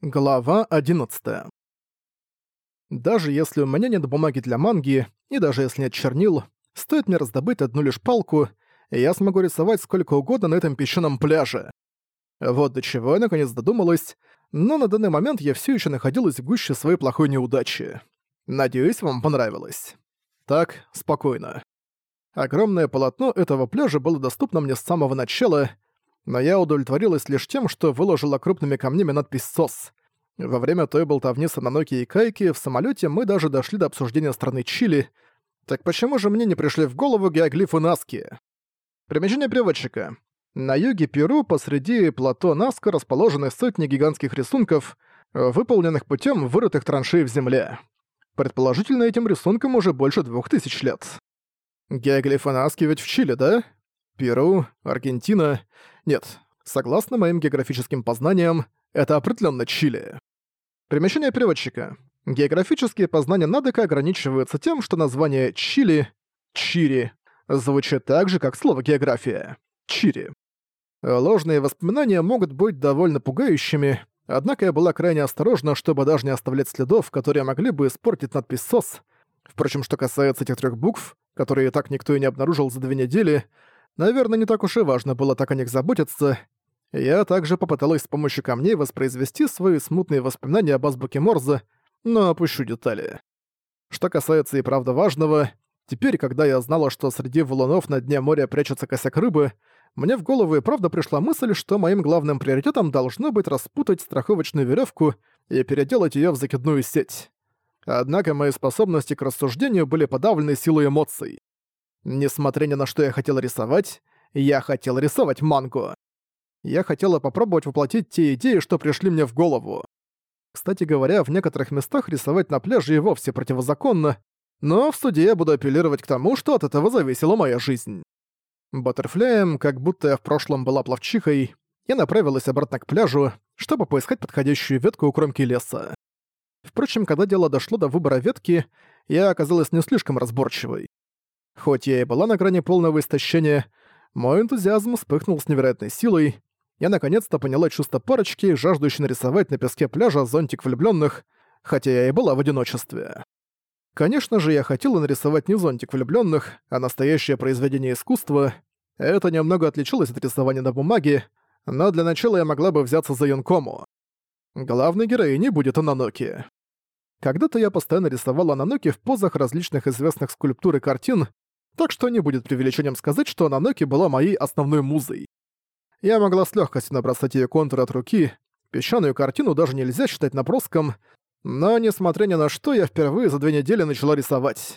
Глава 11. Даже если у меня нет бумаги для манги, и даже если нет чернил, стоит мне раздобыть одну лишь палку, и я смогу рисовать сколько угодно на этом песчаном пляже. Вот до чего я наконец додумалась, но на данный момент я все еще находилась в гуще своей плохой неудачи. Надеюсь, вам понравилось. Так, спокойно. Огромное полотно этого пляжа было доступно мне с самого начала — но я удовлетворилась лишь тем, что выложила крупными камнями надпись «СОС». Во время той болтовни с Ананоки и Кайки в самолете мы даже дошли до обсуждения страны Чили. Так почему же мне не пришли в голову геоглифы Наски? Примечание переводчика. На юге Перу посреди плато Наска расположены сотни гигантских рисунков, выполненных путем вырытых траншей в земле. Предположительно, этим рисункам уже больше двух тысяч лет. Геоглифы Наски ведь в Чили, да? Перу, Аргентина. Нет, согласно моим географическим познаниям, это определенно Чили. Примечание переводчика. Географические познания Надека ограничиваются тем, что название Чили, Чири, звучит так же, как слово «география» — Чири. Ложные воспоминания могут быть довольно пугающими, однако я была крайне осторожна, чтобы даже не оставлять следов, которые могли бы испортить надпись «СОС». Впрочем, что касается этих трех букв, которые так никто и не обнаружил за две недели, Наверное, не так уж и важно было так о них заботиться. Я также попыталась с помощью камней воспроизвести свои смутные воспоминания об азбуке Морзе, но опущу детали. Что касается и правда важного, теперь, когда я знала, что среди валунов на дне моря прячется косяк рыбы, мне в голову и правда пришла мысль, что моим главным приоритетом должно быть распутать страховочную веревку и переделать ее в закидную сеть. Однако мои способности к рассуждению были подавлены силой эмоций. Несмотря ни на что я хотел рисовать, я хотел рисовать мангу. Я хотела попробовать воплотить те идеи, что пришли мне в голову. Кстати говоря, в некоторых местах рисовать на пляже и вовсе противозаконно, но в суде я буду апеллировать к тому, что от этого зависела моя жизнь. Баттерфляем, как будто я в прошлом была плавчихой, я направилась обратно к пляжу, чтобы поискать подходящую ветку у кромки леса. Впрочем, когда дело дошло до выбора ветки, я оказалась не слишком разборчивой. Хоть я и была на грани полного истощения, мой энтузиазм вспыхнул с невероятной силой. Я наконец-то поняла чувство парочки, жаждущей нарисовать на песке пляжа зонтик влюбленных, хотя я и была в одиночестве. Конечно же, я хотела нарисовать не зонтик влюбленных, а настоящее произведение искусства. Это немного отличалось от рисования на бумаге, но для начала я могла бы взяться за Юнкому. Главной героиней будет Ананоки. Когда-то я постоянно рисовала Ананоки в позах различных известных скульптур и картин, так что не будет преувеличением сказать, что Наноки была моей основной музой. Я могла с легкостью набросать ее контур от руки, песчаную картину даже нельзя считать наброском, но, несмотря ни на что, я впервые за две недели начала рисовать.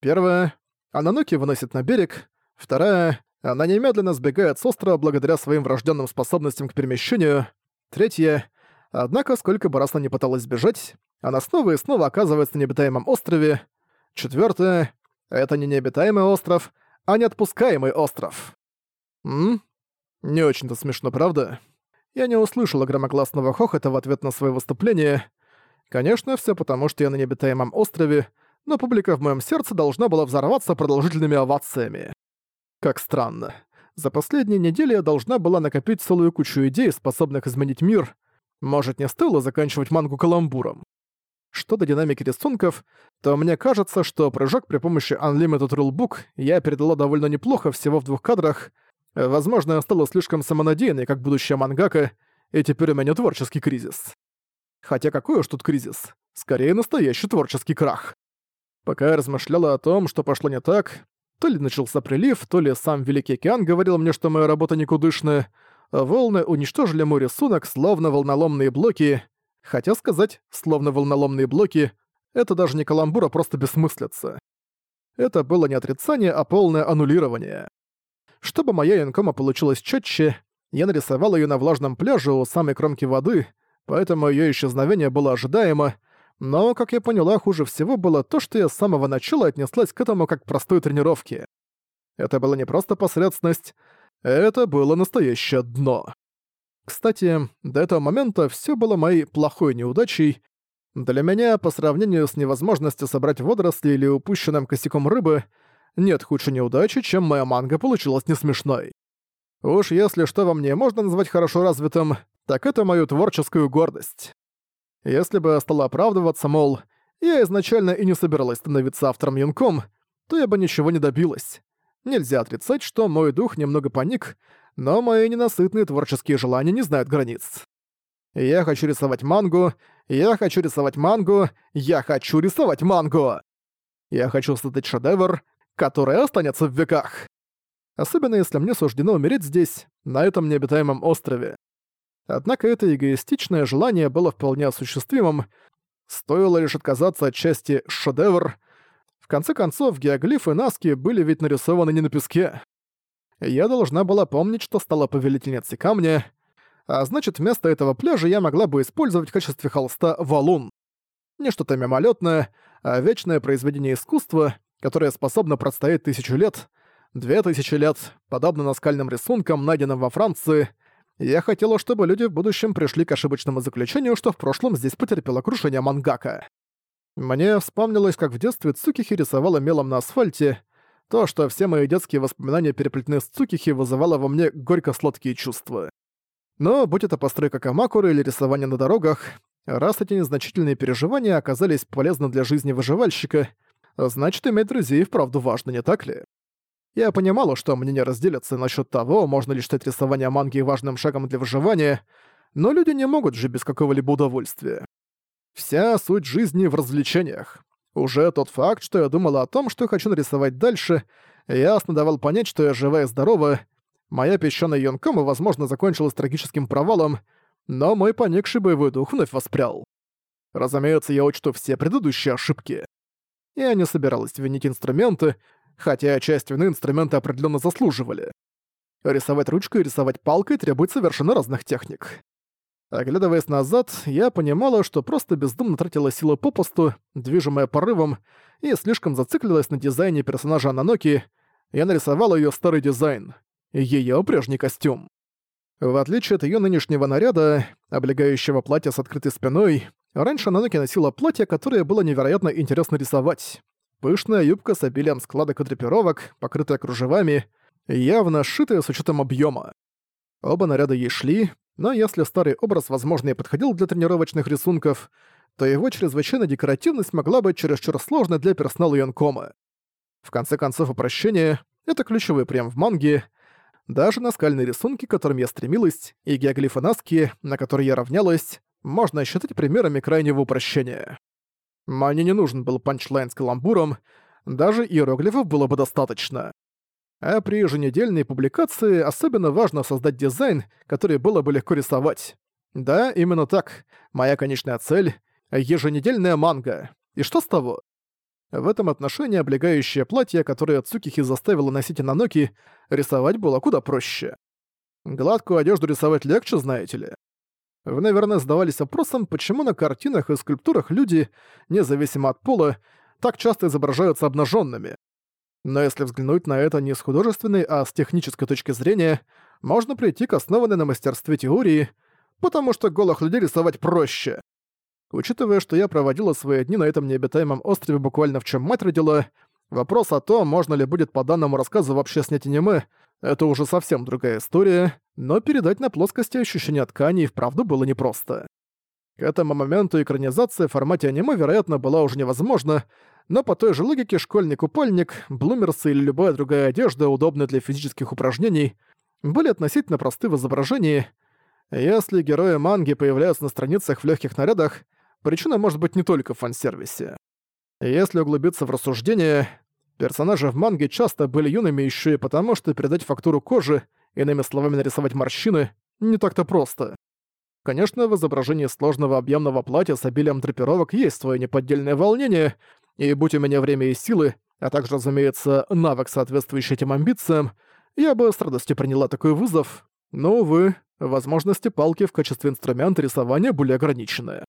Первая — Ананоки выносит на берег. Вторая — она немедленно сбегает с острова благодаря своим врожденным способностям к перемещению. Третья — однако, сколько бы раз она не пыталась сбежать, она снова и снова оказывается на необитаемом острове. Четвертая это не необитаемый остров, а неотпускаемый остров. М? Не очень-то смешно, правда? Я не услышала громогласного хохота в ответ на свое выступление. Конечно, все потому, что я на необитаемом острове, но публика в моем сердце должна была взорваться продолжительными овациями. Как странно. За последние недели я должна была накопить целую кучу идей, способных изменить мир. Может, не стоило заканчивать мангу каламбуром. Что до динамики рисунков, то мне кажется, что прыжок при помощи Unlimited Rulebook я передала довольно неплохо всего в двух кадрах. Возможно, я стала слишком самонадеянной, как будущая мангака, и теперь у меня творческий кризис. Хотя какой уж тут кризис? Скорее, настоящий творческий крах. Пока я размышляла о том, что пошло не так, то ли начался прилив, то ли сам Великий Океан говорил мне, что моя работа никудышная, волны уничтожили мой рисунок, словно волноломные блоки, Хотя сказать, словно волноломные блоки, это даже не каламбур, а просто бессмыслица. Это было не отрицание, а полное аннулирование. Чтобы моя инкома получилась четче, я нарисовал ее на влажном пляже у самой кромки воды, поэтому ее исчезновение было ожидаемо, но, как я поняла, хуже всего было то, что я с самого начала отнеслась к этому как к простой тренировке. Это было не просто посредственность, это было настоящее дно. Кстати, до этого момента все было моей плохой неудачей. Для меня, по сравнению с невозможностью собрать водоросли или упущенным косяком рыбы, нет худшей неудачи, чем моя манга получилась несмешной. Уж если что во мне можно назвать хорошо развитым, так это мою творческую гордость. Если бы я стала оправдываться, мол, я изначально и не собиралась становиться автором юнком, то я бы ничего не добилась. Нельзя отрицать, что мой дух немного паник, но мои ненасытные творческие желания не знают границ. Я хочу рисовать мангу, я хочу рисовать мангу, я хочу рисовать мангу! Я хочу создать шедевр, который останется в веках. Особенно если мне суждено умереть здесь, на этом необитаемом острове. Однако это эгоистичное желание было вполне осуществимым, стоило лишь отказаться от части «шедевр». В конце концов, геоглифы Наски были ведь нарисованы не на песке. Я должна была помнить, что стала повелительницей камня, а значит, вместо этого пляжа я могла бы использовать в качестве холста валун. Не что-то мимолетное, а вечное произведение искусства, которое способно простоять тысячу лет, две тысячи лет, подобно наскальным рисункам, найденным во Франции. Я хотела, чтобы люди в будущем пришли к ошибочному заключению, что в прошлом здесь потерпело крушение мангака. Мне вспомнилось, как в детстве Цукихи рисовала мелом на асфальте. То, что все мои детские воспоминания переплетены с Цукихи, вызывало во мне горько-сладкие чувства. Но, будь это постройка Камакуры или рисование на дорогах, раз эти незначительные переживания оказались полезны для жизни выживальщика, значит, иметь друзей вправду важно, не так ли? Я понимала, что мнения разделятся насчет того, можно ли считать рисование манги важным шагом для выживания, но люди не могут жить без какого-либо удовольствия. Вся суть жизни в развлечениях. Уже тот факт, что я думала о том, что хочу нарисовать дальше, ясно давал понять, что я жива и здорова, Моя песчаная Йонкома, возможно, закончилась трагическим провалом, но мой поникший боевой дух вновь воспрял. Разумеется, я учту все предыдущие ошибки. Я не собиралась винить инструменты, хотя часть вины инструменты определенно заслуживали. Рисовать ручкой и рисовать палкой требует совершенно разных техник. Оглядываясь назад, я понимала, что просто бездумно тратила силы попусту, движимая порывом, и слишком зациклилась на дизайне персонажа Ананоки, я нарисовала ее старый дизайн ее прежний костюм. В отличие от ее нынешнего наряда, облегающего платья с открытой спиной, раньше Наноки носила платье, которое было невероятно интересно рисовать. Пышная юбка с обилием складок и драпировок, покрытая кружевами, явно сшитая с учетом объема. Оба наряда ей шли, но если старый образ, возможно, и подходил для тренировочных рисунков, то его чрезвычайная декоративность могла быть чересчур сложной для персонала Йонкома. В конце концов, упрощение — это ключевой прием в манге, даже наскальные рисунки, к которым я стремилась, и геоглифы Наски, на которые я равнялась, можно считать примерами крайнего упрощения. Мне не нужен был панчлайн с каламбуром, даже иероглифов было бы достаточно. А при еженедельной публикации особенно важно создать дизайн, который было бы легко рисовать. Да, именно так. Моя конечная цель — еженедельная манга. И что с того? В этом отношении облегающее платье, которое Цукихи заставила носить Инаноки, рисовать было куда проще. Гладкую одежду рисовать легче, знаете ли. Вы, наверное, задавались вопросом, почему на картинах и скульптурах люди, независимо от пола, так часто изображаются обнаженными. Но если взглянуть на это не с художественной, а с технической точки зрения, можно прийти к основанной на мастерстве теории, потому что голых людей рисовать проще. Учитывая, что я проводила свои дни на этом необитаемом острове буквально в чем мать родила, вопрос о том, можно ли будет по данному рассказу вообще снять аниме, это уже совсем другая история, но передать на плоскости ощущения ткани и вправду было непросто. К этому моменту экранизация в формате аниме, вероятно, была уже невозможна, но по той же логике школьный купальник, блумерсы или любая другая одежда, удобная для физических упражнений, были относительно просты в изображении. Если герои манги появляются на страницах в легких нарядах, Причина может быть не только в фан-сервисе. Если углубиться в рассуждение, персонажи в манге часто были юными еще и потому, что передать фактуру кожи, иными словами нарисовать морщины, не так-то просто. Конечно, в изображении сложного объемного платья с обилием драпировок есть свое неподдельное волнение, и будь у меня время и силы, а также, разумеется, навык, соответствующий этим амбициям, я бы с радостью приняла такой вызов, но, увы, возможности палки в качестве инструмента рисования были ограничены.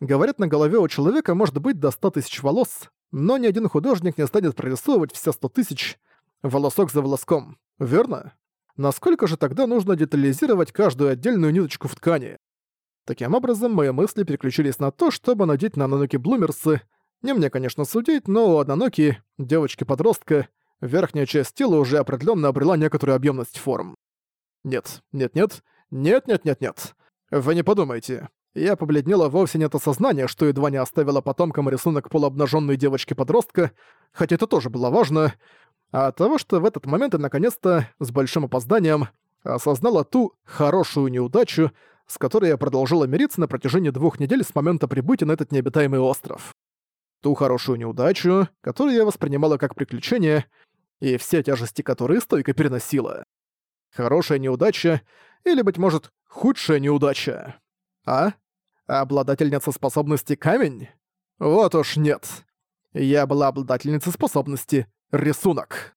Говорят, на голове у человека может быть до 100 тысяч волос, но ни один художник не станет прорисовывать все 100 тысяч волосок за волоском, верно? Насколько же тогда нужно детализировать каждую отдельную ниточку в ткани? Таким образом, мои мысли переключились на то, чтобы надеть на Наноки Блумерсы. Не мне, конечно, судить, но у Ананоки, девочки-подростка, верхняя часть тела уже определенно обрела некоторую объемность форм. Нет, нет-нет, нет-нет-нет-нет. Вы не подумайте. Я побледнела вовсе не от осознания, что едва не оставила потомкам рисунок полуобнаженной девочки-подростка, хотя это тоже было важно, а от того, что в этот момент я наконец-то, с большим опозданием, осознала ту хорошую неудачу, с которой я продолжила мириться на протяжении двух недель с момента прибытия на этот необитаемый остров. Ту хорошую неудачу, которую я воспринимала как приключение, и все тяжести которые стойко переносила. Хорошая неудача, или, быть может, худшая неудача. А? Обладательница способности камень? Вот уж нет. Я была обладательницей способности рисунок.